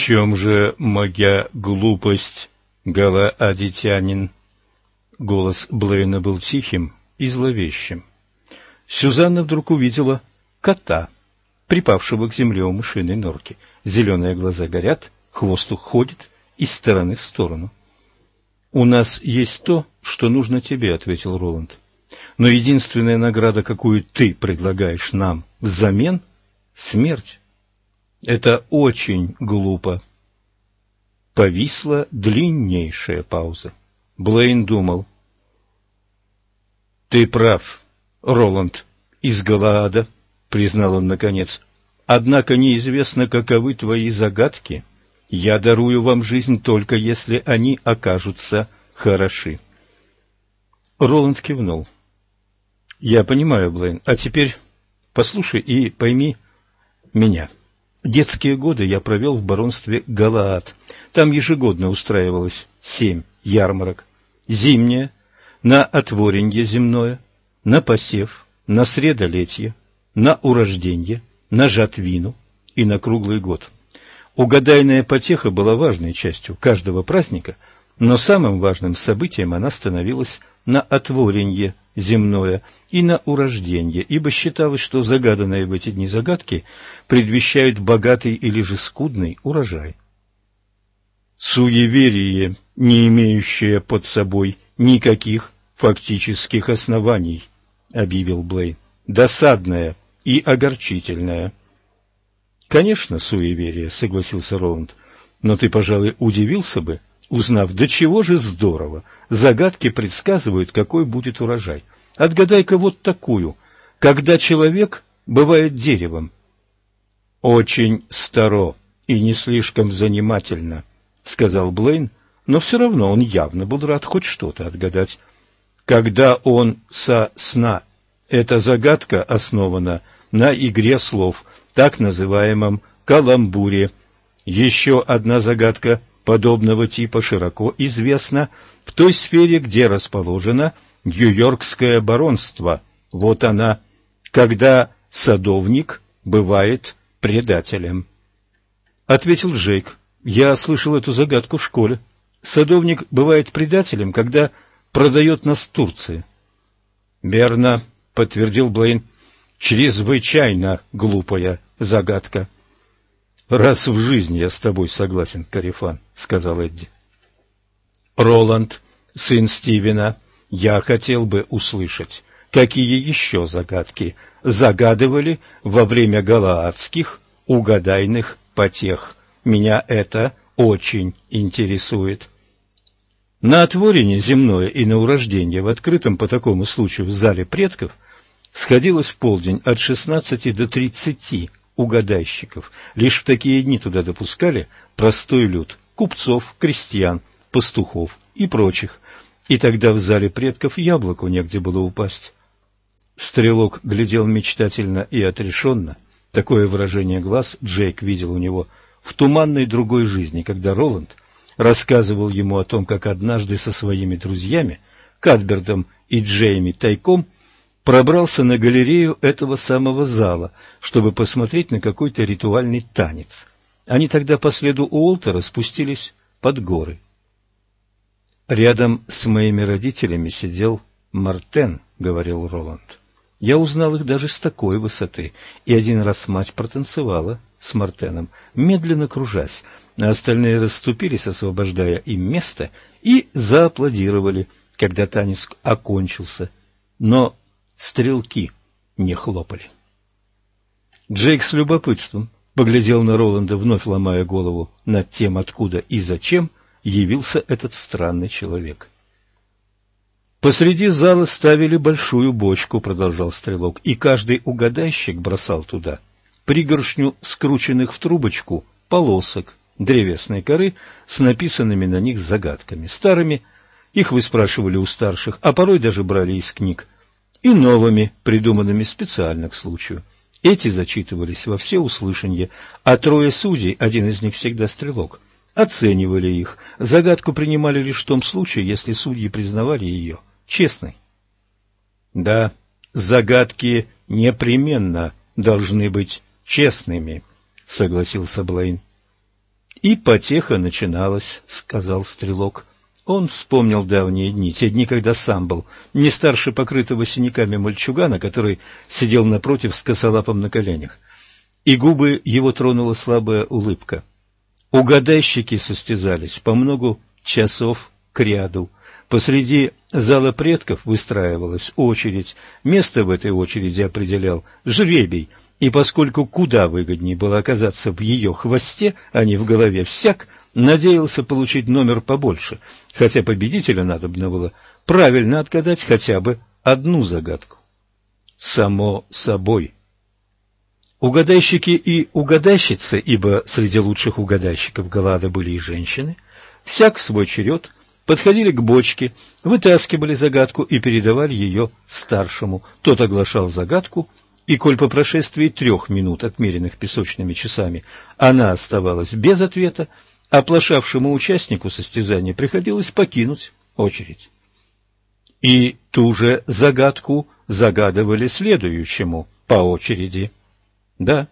чем же моя глупость, галаадитянин?» Голос Блейна был тихим и зловещим. Сюзанна вдруг увидела кота, припавшего к земле у мышиной норки. Зеленые глаза горят, хвост уходит из стороны в сторону. «У нас есть то, что нужно тебе», — ответил Роланд. «Но единственная награда, какую ты предлагаешь нам взамен — смерть. Это очень глупо». Повисла длиннейшая пауза. Блейн думал. «Ты прав, Роланд из Галаада», — признал он наконец. «Однако неизвестно, каковы твои загадки. Я дарую вам жизнь только если они окажутся хороши». Роланд кивнул. «Я понимаю, Блейн. А теперь послушай и пойми меня». Детские годы я провел в баронстве Галаад. Там ежегодно устраивалось семь ярмарок. Зимняя, на отворенье земное, на посев, на средолетье, на урожденье, на жатвину и на круглый год. Угадайная потеха была важной частью каждого праздника, но самым важным событием она становилась на отворенье земное и на урожденье, ибо считалось, что загаданные в эти дни загадки предвещают богатый или же скудный урожай. Суеверие, не имеющее под собой никаких фактических оснований, объявил Блейн. Досадное и огорчительное. Конечно, суеверие, согласился Роланд, но ты, пожалуй, удивился бы, узнав, до чего же здорово. Загадки предсказывают, какой будет урожай. Отгадай-ка вот такую. Когда человек бывает деревом? Очень старо и не слишком занимательно, сказал Блейн, но все равно он явно был рад хоть что-то отгадать. Когда он со сна, эта загадка основана на игре слов, так называемом каламбуре. Еще одна загадка подобного типа широко известна в той сфере, где расположено Нью-Йоркское баронство. Вот она, когда садовник бывает предателем. Ответил Джейк. Я слышал эту загадку в школе. Садовник бывает предателем, когда продает нас Турции. Верно, подтвердил Блейн. Чрезвычайно глупая загадка. Раз в жизни я с тобой согласен, Карифан, сказал Эдди. Роланд, сын Стивена, я хотел бы услышать, какие еще загадки загадывали во время галаадских угадайных потех. Меня это очень интересует. На отворение земное и на урождение в открытом по такому случаю зале предков сходилось в полдень от шестнадцати до тридцати угадайщиков. Лишь в такие дни туда допускали простой люд – купцов, крестьян, пастухов и прочих. И тогда в зале предков яблоку негде было упасть. Стрелок глядел мечтательно и отрешенно. Такое выражение глаз Джейк видел у него в туманной другой жизни, когда Роланд рассказывал ему о том, как однажды со своими друзьями, Кадбертом и Джейми тайком, пробрался на галерею этого самого зала, чтобы посмотреть на какой-то ритуальный танец. Они тогда по следу Уолтера спустились под горы. «Рядом с моими родителями сидел Мартен», — говорил Роланд. «Я узнал их даже с такой высоты, и один раз мать протанцевала с Мартеном, медленно кружась, а остальные расступились, освобождая им место, и зааплодировали, когда танец окончился. Но стрелки не хлопали. Джейк с любопытством поглядел на Роланда, вновь ломая голову над тем, откуда и зачем явился этот странный человек. Посреди зала ставили большую бочку, продолжал стрелок, и каждый угадайщик бросал туда пригоршню скрученных в трубочку полосок древесной коры с написанными на них загадками. Старыми их выспрашивали у старших, а порой даже брали из книг, и новыми, придуманными специально к случаю. Эти зачитывались во все услышанье, а трое судей, один из них всегда стрелок, оценивали их. Загадку принимали лишь в том случае, если судьи признавали ее честной. Да, загадки непременно должны быть честными, согласился Блейн. И потеха начиналась, — сказал стрелок. Он вспомнил давние дни, те дни, когда сам был не старше покрытого синяками мальчугана, который сидел напротив с косолапом на коленях. И губы его тронула слабая улыбка. Угадайщики состязались по многу часов к ряду. Посреди зала предков выстраивалась очередь. Место в этой очереди определял жребий, и поскольку куда выгоднее было оказаться в ее хвосте, а не в голове всяк, надеялся получить номер побольше, хотя победителю надобно было правильно отгадать хотя бы одну загадку. Само собой. Угадайщики и угадайщицы, ибо среди лучших угадайщиков Галада были и женщины, всяк в свой черед подходили к бочке, вытаскивали загадку и передавали ее старшему. Тот оглашал загадку, и коль по прошествии трех минут, отмеренных песочными часами, она оставалась без ответа, оплошавшему участнику состязания приходилось покинуть очередь. И ту же загадку загадывали следующему по очереди. Да.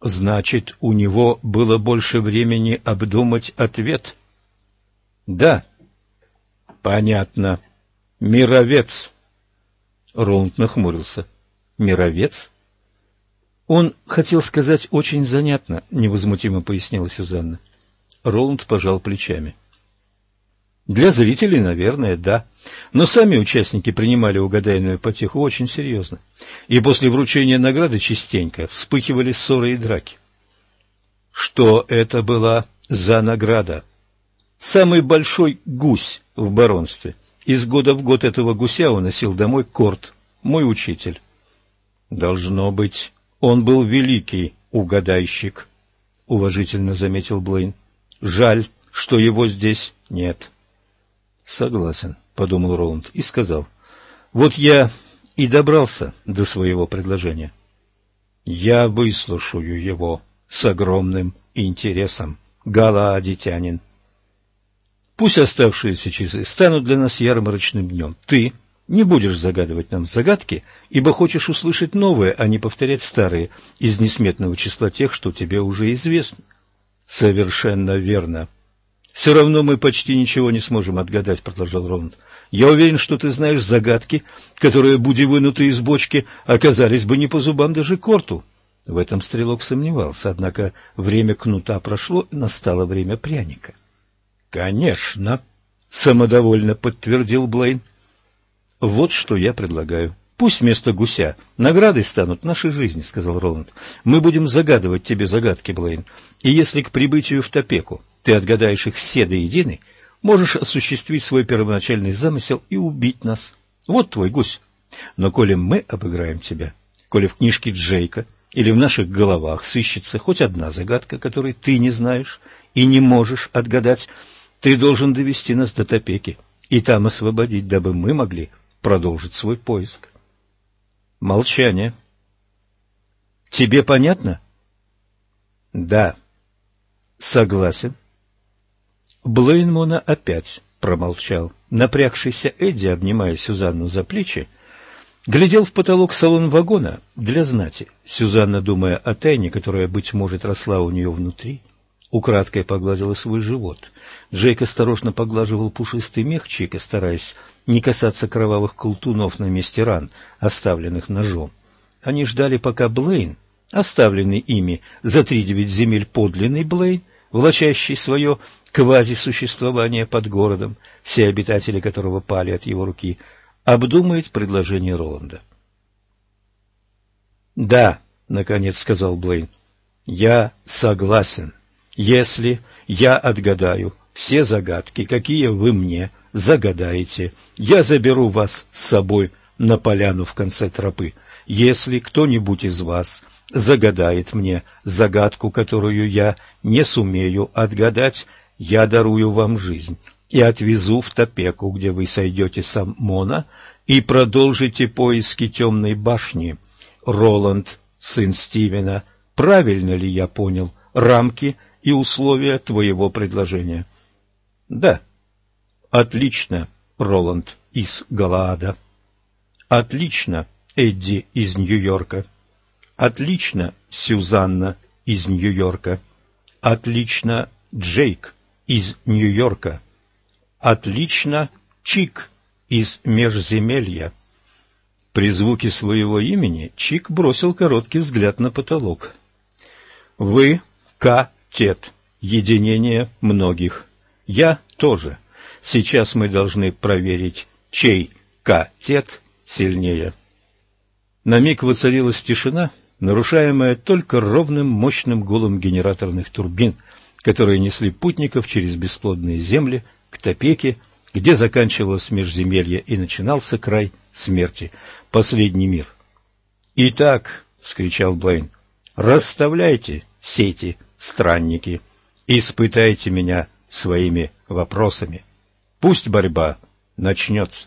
Значит, у него было больше времени обдумать ответ. Да. Понятно. Мировец. Роланд нахмурился. Мировец? Он хотел сказать очень занятно, невозмутимо пояснила Сюзанна. Роланд пожал плечами. Для зрителей, наверное, да. Но сами участники принимали угадайную потеху очень серьезно. И после вручения награды частенько вспыхивали ссоры и драки. Что это была за награда? Самый большой гусь в баронстве. Из года в год этого гуся уносил домой Корт, мой учитель. Должно быть, он был великий угадайщик, уважительно заметил Блейн. Жаль, что его здесь нет. Согласен, подумал Роланд и сказал. Вот я и добрался до своего предложения. Я выслушаю его с огромным интересом, галаадитянин. Пусть оставшиеся часы станут для нас ярмарочным днем. Ты не будешь загадывать нам загадки, ибо хочешь услышать новые, а не повторять старые из несметного числа тех, что тебе уже известно. Совершенно верно. Все равно мы почти ничего не сможем отгадать, продолжал Роланд. Я уверен, что ты знаешь загадки, которые, будь вынуты из бочки, оказались бы не по зубам даже корту. В этом стрелок сомневался, однако время кнута прошло, настало время пряника. Конечно, самодовольно подтвердил Блейн. Вот что я предлагаю. Пусть вместо гуся наградой станут наши жизни, сказал Роланд. Мы будем загадывать тебе загадки, Блейн. И если к прибытию в Топеку ты отгадаешь их все до единой, можешь осуществить свой первоначальный замысел и убить нас. Вот твой гусь. Но коли мы обыграем тебя, коли в книжке Джейка или в наших головах сыщется хоть одна загадка, которой ты не знаешь и не можешь отгадать, ты должен довести нас до Топеки и там освободить, дабы мы могли продолжить свой поиск. Молчание. Тебе понятно? Да. Согласен. Блейнмона опять промолчал. Напрягшийся Эдди, обнимая Сюзанну за плечи, глядел в потолок салон вагона для знати. Сюзанна, думая о тайне, которая, быть может, росла у нее внутри, украдкой погладила свой живот. Джейк осторожно поглаживал пушистый мех Чика, стараясь не касаться кровавых колтунов на месте ран, оставленных ножом. Они ждали, пока Блейн, оставленный ими за три девять земель подлинный Блейн, влачащий свое квазисуществование под городом, все обитатели которого пали от его руки, обдумает предложение Роланда. «Да», — наконец сказал Блейн, — «я согласен». Если я отгадаю все загадки, какие вы мне загадаете, я заберу вас с собой на поляну в конце тропы. Если кто-нибудь из вас загадает мне загадку, которую я не сумею отгадать, я дарую вам жизнь и отвезу в Топеку, где вы сойдете с Аммона и продолжите поиски темной башни. Роланд, сын Стивена, правильно ли я понял рамки – и условия твоего предложения. Да. Отлично, Роланд из Галаада. Отлично, Эдди из Нью-Йорка. Отлично, Сюзанна из Нью-Йорка. Отлично, Джейк из Нью-Йорка. Отлично, Чик из Межземелья. При звуке своего имени Чик бросил короткий взгляд на потолок. Вы катет, единение многих. Я тоже. Сейчас мы должны проверить, чей катет сильнее. На миг воцарилась тишина, нарушаемая только ровным мощным гулом генераторных турбин, которые несли путников через бесплодные земли к Топеке, где заканчивалось межземелье и начинался край смерти, последний мир. «Итак», — скричал Блейн, — «расставляйте сети, странники, испытайте меня своими вопросами. Пусть борьба начнется».